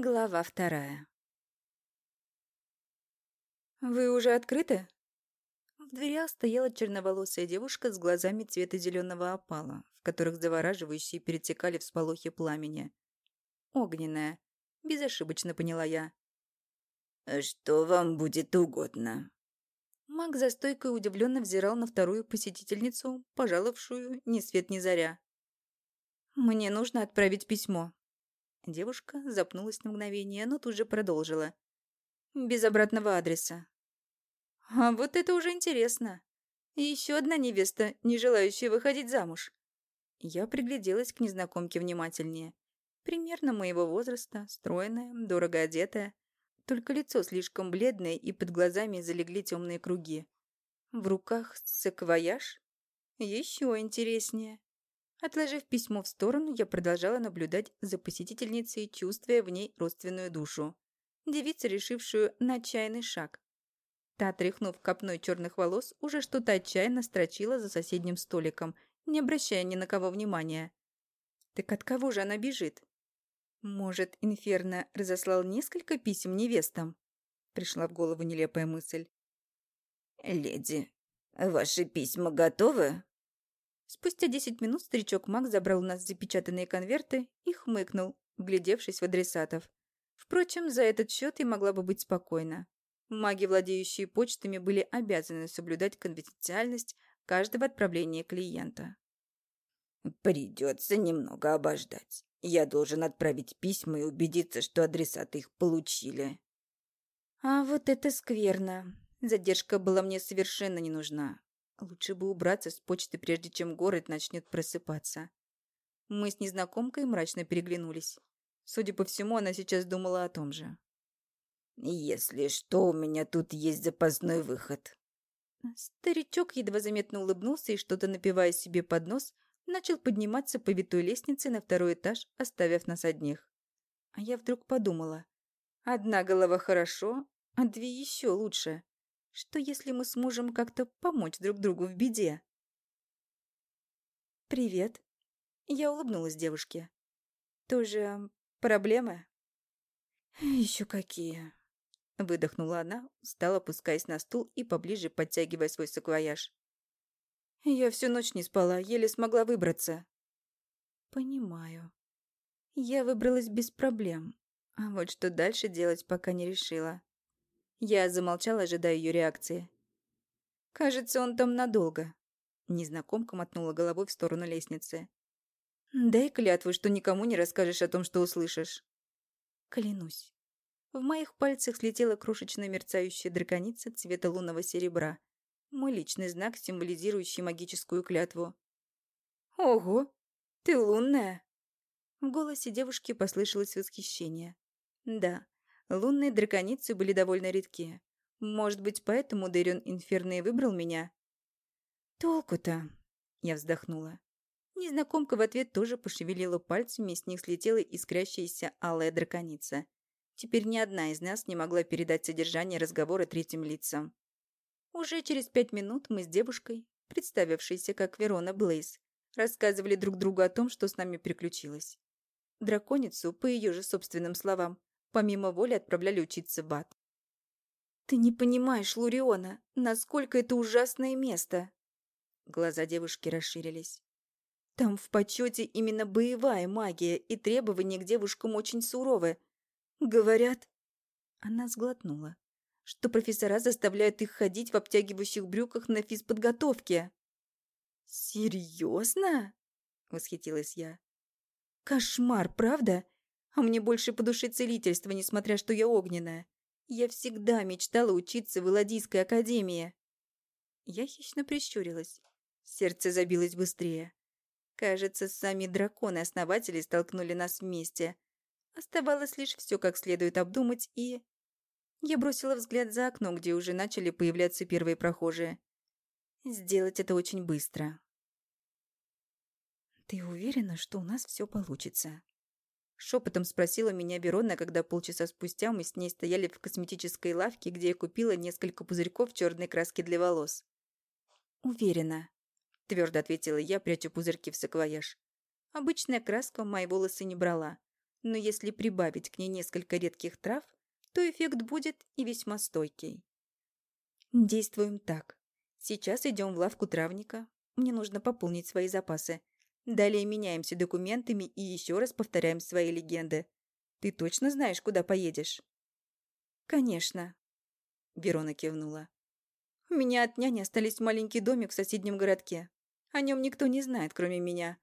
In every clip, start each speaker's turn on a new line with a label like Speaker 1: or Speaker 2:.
Speaker 1: Глава вторая. «Вы уже открыты?» В дверях стояла черноволосая девушка с глазами цвета зеленого опала, в которых завораживающие перетекали всполохи пламени. «Огненная», — безошибочно поняла я.
Speaker 2: «Что вам будет угодно?»
Speaker 1: Маг за стойкой удивленно взирал на вторую посетительницу, пожаловавшую ни свет ни заря. «Мне нужно отправить письмо», Девушка запнулась на мгновение, но тут же продолжила. «Без обратного адреса». «А вот это уже интересно. Еще одна невеста, не желающая выходить замуж». Я пригляделась к незнакомке внимательнее. Примерно моего возраста, стройная, дорого одетая. Только лицо слишком бледное, и под глазами залегли темные круги. В руках саквояж? Еще интереснее. Отложив письмо в сторону, я продолжала наблюдать за посетительницей, чувствуя в ней родственную душу. Девица, решившую на отчаянный шаг. Та, тряхнув копной черных волос, уже что-то отчаянно строчила за соседним столиком, не обращая ни на кого внимания. Так от кого же она бежит? Может, Инферно разослал несколько писем невестам? Пришла в голову нелепая мысль.
Speaker 2: «Леди, ваши письма готовы?»
Speaker 1: Спустя десять минут старичок Мак забрал у нас запечатанные конверты и хмыкнул, вглядевшись в адресатов. Впрочем, за этот счет и могла бы быть спокойна. Маги, владеющие почтами, были обязаны соблюдать конфиденциальность каждого отправления клиента.
Speaker 2: «Придется немного обождать. Я должен отправить письма и убедиться, что адресаты их получили».
Speaker 1: «А вот это скверно. Задержка была мне совершенно не нужна. Лучше бы убраться с почты, прежде чем город начнет просыпаться. Мы с незнакомкой мрачно переглянулись. Судя по всему, она сейчас думала о том же.
Speaker 2: «Если что, у меня тут есть запасной выход».
Speaker 1: Старичок едва заметно улыбнулся и, что-то напивая себе под нос, начал подниматься по витой лестнице на второй этаж, оставив нас одних. А я вдруг подумала. Одна голова хорошо, а две еще лучше. Что если мы сможем как-то помочь друг другу в беде? «Привет». Я улыбнулась девушке. «Тоже проблемы?» «Еще какие?» Выдохнула она, стала опускаясь на стул и поближе подтягивая свой саквояж. «Я всю ночь не спала, еле смогла выбраться». «Понимаю. Я выбралась без проблем. А вот что дальше делать, пока не решила. Я замолчала, ожидая ее реакции. «Кажется, он там надолго». Незнакомка мотнула головой в сторону лестницы. «Дай клятву, что никому не расскажешь о том, что услышишь». «Клянусь». В моих пальцах слетела крошечная мерцающая драконица цвета лунного серебра. Мой личный знак, символизирующий магическую клятву. «Ого! Ты лунная!» В голосе девушки послышалось восхищение. «Да, Лунные драконицы были довольно редки. Может быть, поэтому Дэрион Инферно и выбрал меня? «Толку-то?» – я вздохнула. Незнакомка в ответ тоже пошевелила пальцами, и с них слетела искрящаяся алая драконица. Теперь ни одна из нас не могла передать содержание разговора третьим лицам. Уже через пять минут мы с девушкой, представившейся как Верона Блейз, рассказывали друг другу о том, что с нами приключилось. Драконицу, по ее же собственным словам, помимо воли отправляли учиться в ад. «Ты не понимаешь, Луриона, насколько это ужасное место!» Глаза девушки расширились. «Там в почете именно боевая магия, и требования к девушкам очень суровы. Говорят...» Она сглотнула. «Что профессора заставляют их ходить в обтягивающих брюках на физподготовке». «Серьезно?» — восхитилась я. «Кошмар, правда? А мне больше по душе целительство, несмотря что я огненная. Я всегда мечтала учиться в Иладийской академии. Я хищно прищурилась. Сердце забилось быстрее. Кажется, сами драконы-основатели столкнули нас вместе. Оставалось лишь все как следует обдумать и... Я бросила взгляд за окно, где уже начали появляться первые прохожие. Сделать это очень быстро. «Ты уверена, что у нас все получится?» Шепотом спросила меня Верона, когда полчаса спустя мы с ней стояли в косметической лавке, где я купила несколько пузырьков черной краски для волос. «Уверена», – твердо ответила я, пряча пузырьки в саквояж. Обычная краска мои волосы не брала. Но если прибавить к ней несколько редких трав, то эффект будет и весьма стойкий. Действуем так. Сейчас идем в лавку травника. Мне нужно пополнить свои запасы. Далее меняемся документами и еще раз повторяем свои легенды. Ты точно знаешь, куда поедешь? Конечно. Верона кивнула. У меня от няни остались маленький домик в соседнем городке. О нем никто не знает, кроме меня.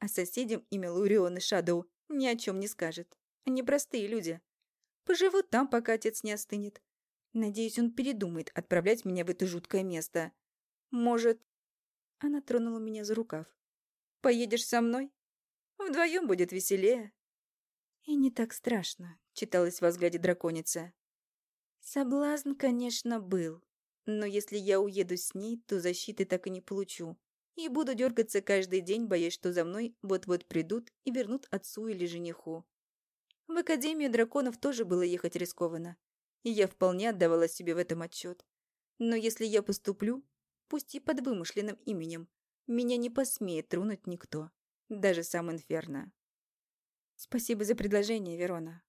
Speaker 1: А соседям имя Лурион и Шадоу ни о чем не скажет. Они простые люди. Поживут там, пока отец не остынет. Надеюсь, он передумает отправлять меня в это жуткое место. Может... Она тронула меня за рукав. Поедешь со мной? Вдвоем будет веселее. И не так страшно, читалось во взгляде драконицы. Соблазн, конечно, был. Но если я уеду с ней, то защиты так и не получу. И буду дергаться каждый день, боясь, что за мной вот-вот придут и вернут отцу или жениху. В Академию драконов тоже было ехать рискованно. И я вполне отдавала себе в этом отчет. Но если я поступлю, пусть и под вымышленным именем, меня не посмеет тронуть никто, даже сам Инферно. Спасибо за предложение, Верона.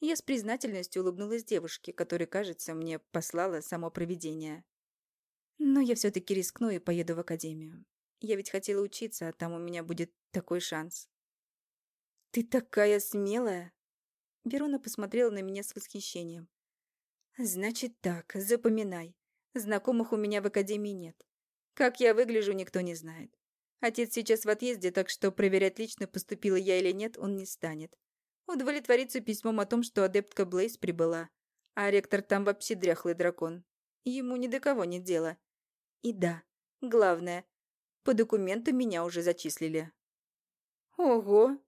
Speaker 1: Я с признательностью улыбнулась девушке, которая, кажется, мне послала само провидение. Но я все-таки рискну и поеду в академию. Я ведь хотела учиться, а там у меня будет такой шанс. «Ты такая смелая!» Верона посмотрела на меня с восхищением. «Значит так, запоминай. Знакомых у меня в академии нет. Как я выгляжу, никто не знает. Отец сейчас в отъезде, так что проверять лично, поступила я или нет, он не станет. Удовлетвориться письмом о том, что адептка Блейз прибыла. А ректор там вообще дряхлый дракон. Ему ни до кого нет дела. И да, главное, по документу меня уже зачислили. Ого!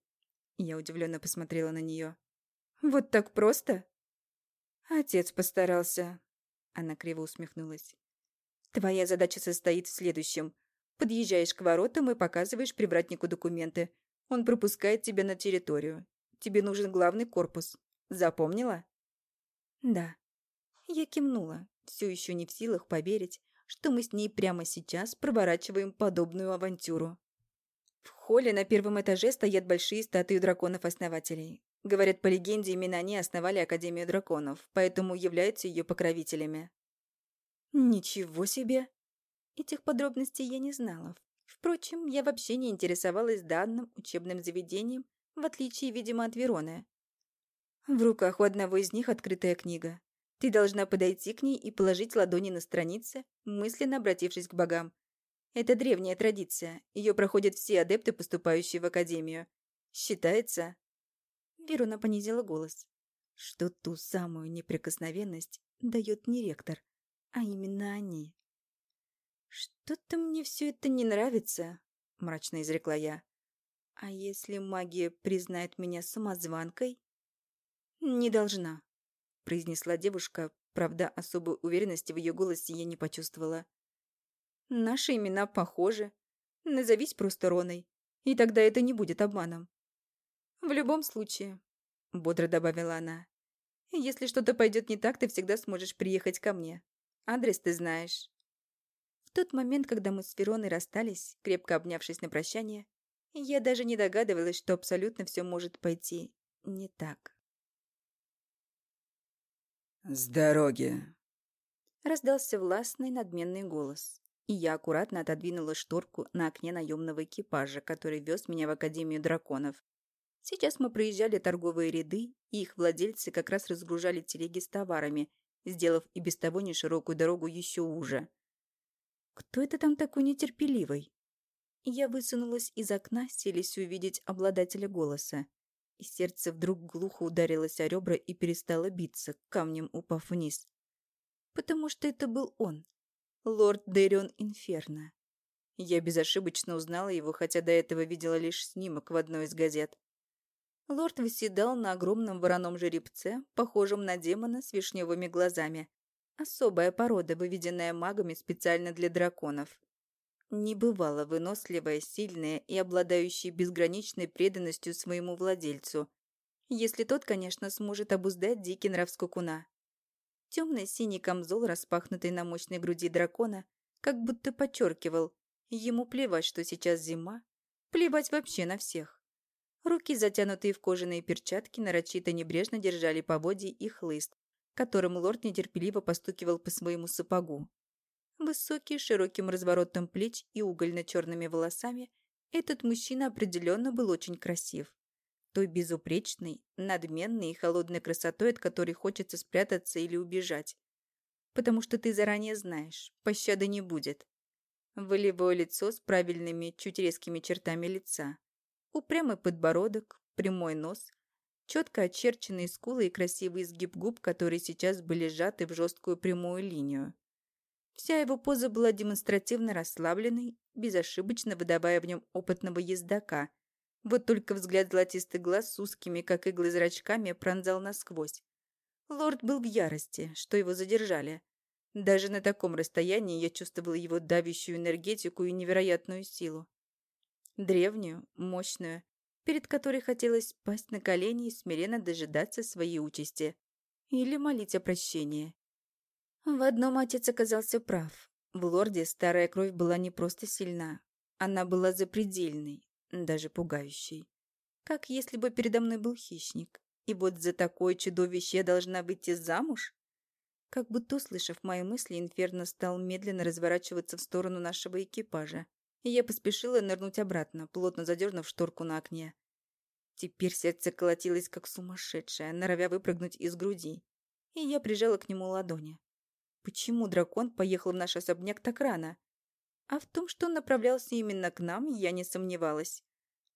Speaker 1: Я удивленно посмотрела на нее. Вот так просто? Отец постарался. Она криво усмехнулась. Твоя задача состоит в следующем. Подъезжаешь к воротам и показываешь привратнику документы. Он пропускает тебя на территорию. Тебе нужен главный корпус. Запомнила? Да. Я кивнула, все еще не в силах поверить, что мы с ней прямо сейчас проворачиваем подобную авантюру. В холле на первом этаже стоят большие статуи драконов-основателей. Говорят, по легенде, именно они основали Академию драконов, поэтому являются ее покровителями. Ничего себе! Этих подробностей я не знала. Впрочем, я вообще не интересовалась данным учебным заведением, в отличие, видимо, от Вероны. В руках у одного из них открытая книга. Ты должна подойти к ней и положить ладони на странице, мысленно обратившись к богам. Это древняя традиция. Ее проходят все адепты, поступающие в академию. Считается... Верона понизила голос. Что ту самую неприкосновенность дает не ректор, а именно они. «Что-то мне все это не нравится», — мрачно изрекла я. «А если магия признает меня самозванкой?» «Не должна», — произнесла девушка, правда, особой уверенности в ее голосе я не почувствовала. «Наши имена похожи. Назовись просто Роной, и тогда это не будет обманом». «В любом случае», — бодро добавила она, «если что-то пойдет не так, ты всегда сможешь приехать ко мне. Адрес ты знаешь». В тот момент, когда мы с Вероной расстались, крепко обнявшись на прощание, я даже не догадывалась, что абсолютно все может пойти не так.
Speaker 2: «С дороги!»
Speaker 1: Раздался властный надменный голос, и я аккуратно отодвинула шторку на окне наемного экипажа, который вез меня в Академию драконов. Сейчас мы проезжали торговые ряды, и их владельцы как раз разгружали телеги с товарами, сделав и без того неширокую дорогу еще уже. «Кто это там такой нетерпеливый?» Я высунулась из окна, селись увидеть обладателя голоса. И сердце вдруг глухо ударилось о ребра и перестало биться, камнем упав вниз. Потому что это был он, лорд Дэрион Инферно. Я безошибочно узнала его, хотя до этого видела лишь снимок в одной из газет. Лорд восседал на огромном вороном жеребце, похожем на демона с вишневыми глазами. Особая порода, выведенная магами специально для драконов. Небывало выносливая, сильная и обладающая безграничной преданностью своему владельцу. Если тот, конечно, сможет обуздать дикий нрав скакуна. Темно-синий камзол, распахнутый на мощной груди дракона, как будто подчеркивал, ему плевать, что сейчас зима, плевать вообще на всех. Руки, затянутые в кожаные перчатки, нарочито небрежно держали поводья и хлыст, которым лорд нетерпеливо постукивал по своему сапогу. Высокий, широким разворотом плеч и угольно-черными волосами, этот мужчина определенно был очень красив. Той безупречной, надменной и холодной красотой, от которой хочется спрятаться или убежать. Потому что ты заранее знаешь, пощады не будет. Волевое лицо с правильными, чуть резкими чертами лица. Упрямый подбородок, прямой нос, четко очерченные скулы и красивый изгиб губ, которые сейчас были сжаты в жесткую прямую линию. Вся его поза была демонстративно расслабленной, безошибочно выдавая в нем опытного ездока. Вот только взгляд золотистых глаз с узкими, как иглы, зрачками пронзал насквозь. Лорд был в ярости, что его задержали. Даже на таком расстоянии я чувствовала его давящую энергетику и невероятную силу. Древнюю, мощную, перед которой хотелось пасть на колени и смиренно дожидаться своей участи. Или молить о прощении. В одном отец оказался прав. В лорде старая кровь была не просто сильна. Она была запредельной, даже пугающей. Как если бы передо мной был хищник. И вот за такое чудовище я должна выйти замуж? Как будто услышав мои мысли, Инферно стал медленно разворачиваться в сторону нашего экипажа. И я поспешила нырнуть обратно, плотно задернув шторку на окне. Теперь сердце колотилось как сумасшедшее, норовя выпрыгнуть из груди. И я прижала к нему ладони. Почему дракон поехал в наш особняк так рано? А в том, что он направлялся именно к нам, я не сомневалась.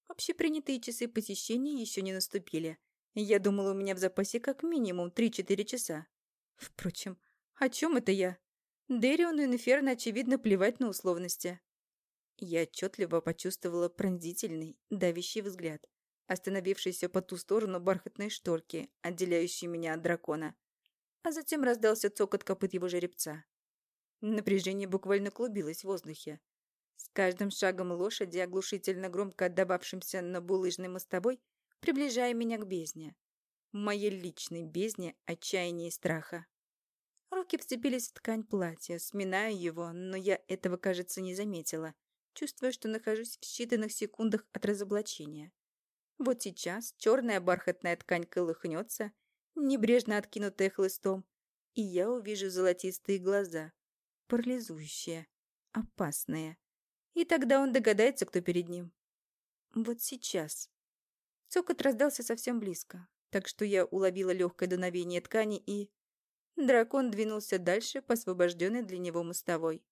Speaker 1: Общепринятые часы посещения еще не наступили. Я думала, у меня в запасе как минимум 3-4 часа. Впрочем, о чем это я? Дэриону и Неферно, очевидно, плевать на условности. Я отчетливо почувствовала пронзительный, давящий взгляд, остановившийся по ту сторону бархатной шторки, отделяющей меня от дракона а затем раздался цокот копыт его жеребца. Напряжение буквально клубилось в воздухе. С каждым шагом лошади, оглушительно громко отдававшимся на булыжной мостовой, приближая меня к бездне. Моей личной бездне отчаяния и страха. Руки вцепились в ткань платья, сминая его, но я этого, кажется, не заметила, чувствуя, что нахожусь в считанных секундах от разоблачения. Вот сейчас черная бархатная ткань колыхнется, небрежно откинутая хлыстом, и я увижу золотистые глаза, парализующие, опасные. И тогда он догадается, кто перед ним. Вот сейчас. Цокот раздался совсем близко, так что я уловила легкое дуновение ткани и... Дракон двинулся дальше по освобожденной для него мостовой.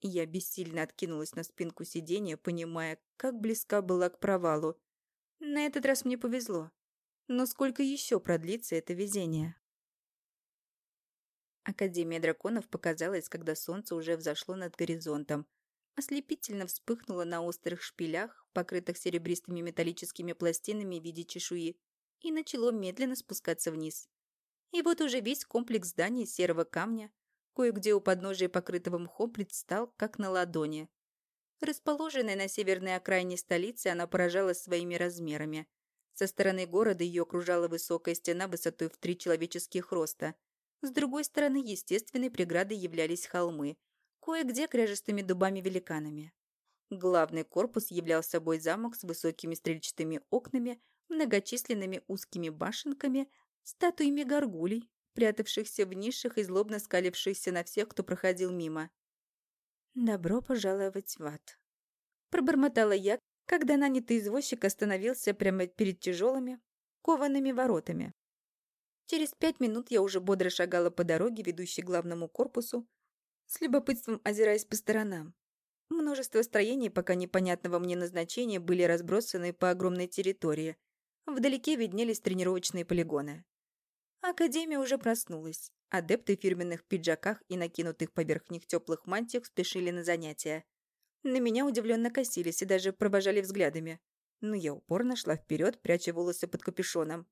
Speaker 1: Я бессильно откинулась на спинку сиденья, понимая, как близка была к провалу. На этот раз мне повезло. Но сколько еще продлится это везение? Академия драконов показалась, когда солнце уже взошло над горизонтом. Ослепительно вспыхнуло на острых шпилях, покрытых серебристыми металлическими пластинами в виде чешуи, и начало медленно спускаться вниз. И вот уже весь комплекс зданий серого камня, кое-где у подножия покрытого мхом предстал, как на ладони. Расположенная на северной окраине столицы, она поражала своими размерами. Со стороны города ее окружала высокая стена высотой в три человеческих роста. С другой стороны, естественной преградой являлись холмы, кое-где кряжестыми дубами-великанами. Главный корпус являл собой замок с высокими стрельчатыми окнами, многочисленными узкими башенками, статуями горгулей, прятавшихся в нишах и злобно скалившихся на всех, кто проходил мимо. «Добро пожаловать в ад», — пробормотала я, когда нанятый извозчик остановился прямо перед тяжелыми, коваными воротами. Через пять минут я уже бодро шагала по дороге, ведущей к главному корпусу, с любопытством озираясь по сторонам. Множество строений пока непонятного мне назначения были разбросаны по огромной территории. Вдалеке виднелись тренировочные полигоны. Академия уже проснулась. Адепты в фирменных пиджаках и накинутых поверх них теплых мантиях спешили на занятия. На меня удивленно косились и даже провожали взглядами. Но я упорно шла вперед, пряча волосы под капюшоном.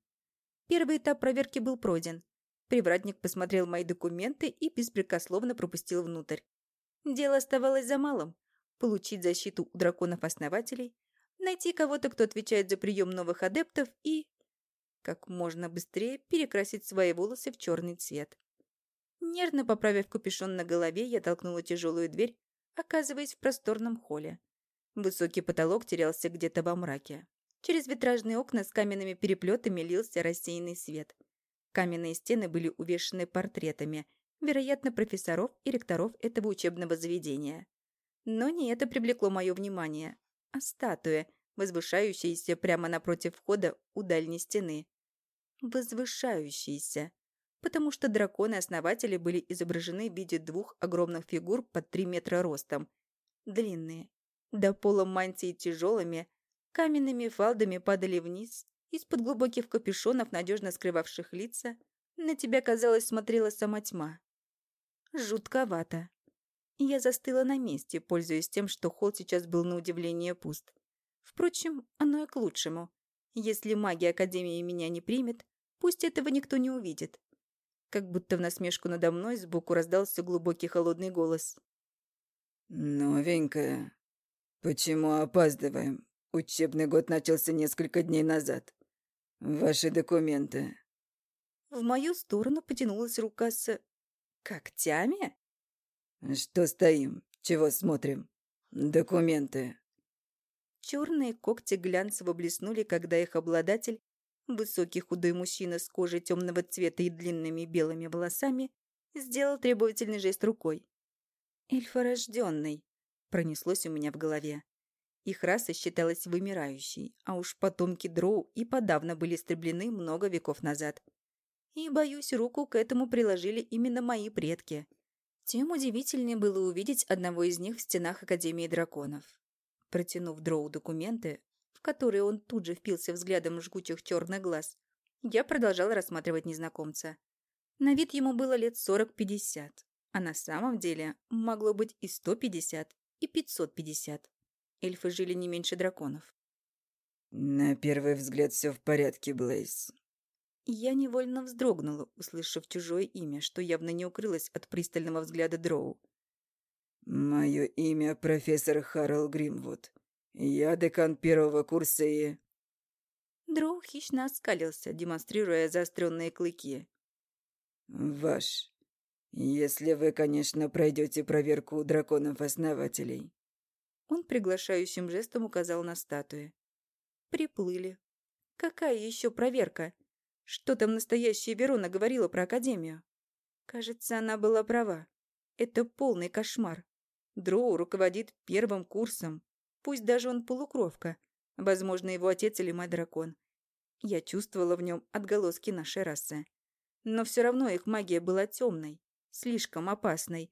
Speaker 1: Первый этап проверки был пройден. Привратник посмотрел мои документы и беспрекословно пропустил внутрь. Дело оставалось за малым. Получить защиту у драконов-основателей, найти кого-то, кто отвечает за прием новых адептов и... Как можно быстрее перекрасить свои волосы в черный цвет. Нервно поправив капюшон на голове, я толкнула тяжелую дверь оказываясь в просторном холле. Высокий потолок терялся где-то во мраке. Через витражные окна с каменными переплетами лился рассеянный свет. Каменные стены были увешаны портретами, вероятно, профессоров и ректоров этого учебного заведения. Но не это привлекло мое внимание, а статуя, возвышающаяся прямо напротив входа у дальней стены. Возвышающаяся, потому что драконы-основатели были изображены в виде двух огромных фигур под три метра ростом, длинные, до пола мантии тяжелыми, каменными фалдами падали вниз, из-под глубоких капюшонов, надежно скрывавших лица, на тебя, казалось, смотрела сама тьма. Жутковато. Я застыла на месте, пользуясь тем, что холл сейчас был на удивление пуст. Впрочем, оно и к лучшему. Если магия Академии меня не примет, пусть этого никто не увидит. Как будто в насмешку надо мной сбоку раздался глубокий холодный голос.
Speaker 2: «Новенькая. Почему опаздываем? Учебный год начался несколько дней назад. Ваши документы».
Speaker 1: В мою сторону потянулась рука с... когтями?
Speaker 2: «Что стоим? Чего смотрим? Документы».
Speaker 1: Черные когти глянцево блеснули, когда их обладатель, высокий худой мужчина с кожей темного цвета и длинными белыми волосами, сделал требовательный жест рукой. «Эльфорожденный», — пронеслось у меня в голове. Их раса считалась вымирающей, а уж потомки дроу и подавно были истреблены много веков назад. И, боюсь, руку к этому приложили именно мои предки. Тем удивительнее было увидеть одного из них в стенах Академии драконов. Протянув дроу документы, в которые он тут же впился взглядом жгучих черных глаз, я продолжала рассматривать незнакомца. На вид ему было лет сорок-пятьдесят, а на самом деле могло быть и сто пятьдесят, и пятьсот пятьдесят. Эльфы жили не меньше драконов.
Speaker 2: «На первый взгляд все в порядке, Блейз».
Speaker 1: Я невольно вздрогнула, услышав чужое имя, что явно не укрылось от пристального взгляда Дроу.
Speaker 2: «Мое имя профессор Харрел Гримвуд. Я декан первого курса и...»
Speaker 1: Дроу хищно оскалился, демонстрируя заостренные клыки.
Speaker 2: «Ваш. Если вы, конечно, пройдете проверку драконов-основателей».
Speaker 1: Он приглашающим жестом указал на статуи. Приплыли. Какая еще проверка? Что там настоящая Верона говорила про Академию? Кажется, она была права. Это полный кошмар. Дроу руководит первым курсом. Пусть даже он полукровка. Возможно, его отец или мать дракон. Я чувствовала в нем отголоски нашей расы. Но все равно их магия была темной, слишком опасной.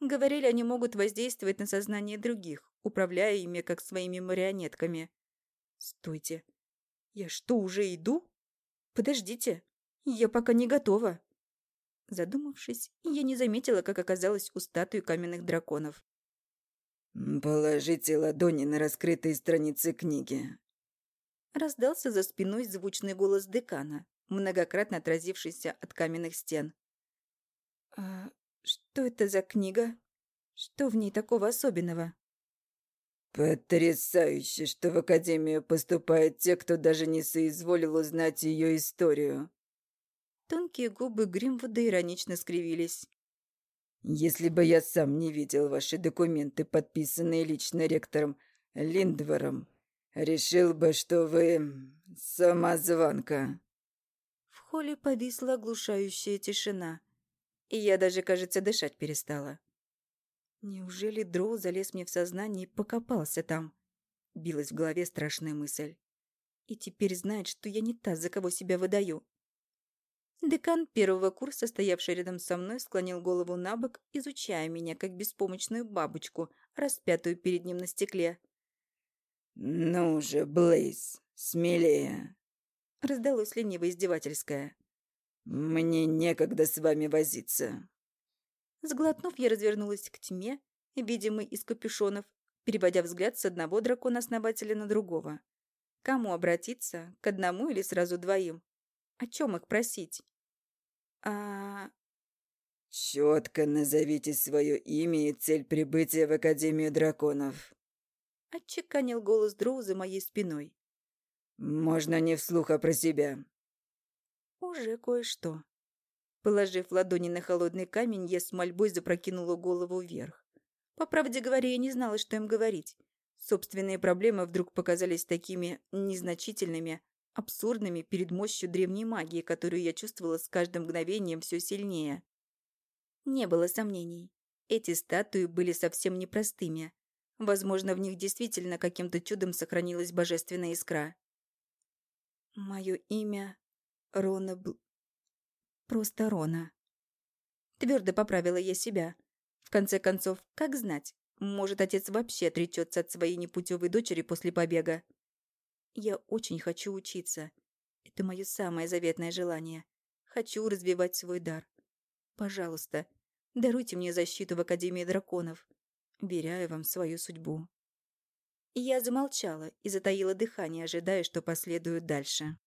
Speaker 1: Говорили, они могут воздействовать на сознание других, управляя ими как своими марионетками. Стойте. Я что, уже иду? Подождите. Я пока не готова. Задумавшись, я не заметила, как оказалась у статуи каменных драконов.
Speaker 2: «Положите ладони на раскрытые страницы книги».
Speaker 1: Раздался за спиной звучный голос декана, многократно отразившийся от каменных стен. «А что это за книга? Что в ней такого особенного?»
Speaker 2: «Потрясающе, что в Академию поступают те, кто даже не соизволил узнать ее историю».
Speaker 1: Тонкие губы Гримвуда иронично скривились.
Speaker 2: «Если бы я сам не видел ваши документы, подписанные лично ректором Линдвором, решил бы, что вы самозванка».
Speaker 1: В холле повисла оглушающая тишина, и я даже, кажется, дышать перестала. Неужели Дроу залез мне в сознание и покопался там? Билась в голове страшная мысль. И теперь знает, что я не та, за кого себя выдаю. Декан первого курса, стоявший рядом со мной, склонил голову на бок, изучая меня, как беспомощную бабочку, распятую перед ним на стекле.
Speaker 2: «Ну же, Блейз, смелее!»
Speaker 1: Раздалось лениво издевательское.
Speaker 2: «Мне некогда с вами возиться».
Speaker 1: Сглотнув, я развернулась к тьме, видимой из капюшонов, переводя взгляд с одного дракона-основателя на другого. Кому обратиться? К одному или сразу двоим? О чем их просить? А...
Speaker 2: Четко назовите свое имя и цель прибытия в Академию драконов.
Speaker 1: Отчеканил голос Дроу за моей спиной.
Speaker 2: Можно не вслух, а про себя.
Speaker 1: Уже кое-что. Положив ладони на холодный камень, я с мольбой запрокинула голову вверх. По правде говоря, я не знала, что им говорить. Собственные проблемы вдруг показались такими незначительными, абсурдными перед мощью древней магии, которую я чувствовала с каждым мгновением все сильнее. Не было сомнений. Эти статуи были совсем непростыми. Возможно, в них действительно каким-то чудом сохранилась божественная искра. Мое имя Рона Бл... Просто Рона. Твердо поправила я себя. В конце концов, как знать, может, отец вообще отречется от своей непутевой дочери после побега. Я очень хочу учиться. Это мое самое заветное желание. Хочу развивать свой дар. Пожалуйста, даруйте мне защиту в Академии драконов. Веряю вам свою судьбу. Я замолчала и затаила дыхание, ожидая, что последует дальше.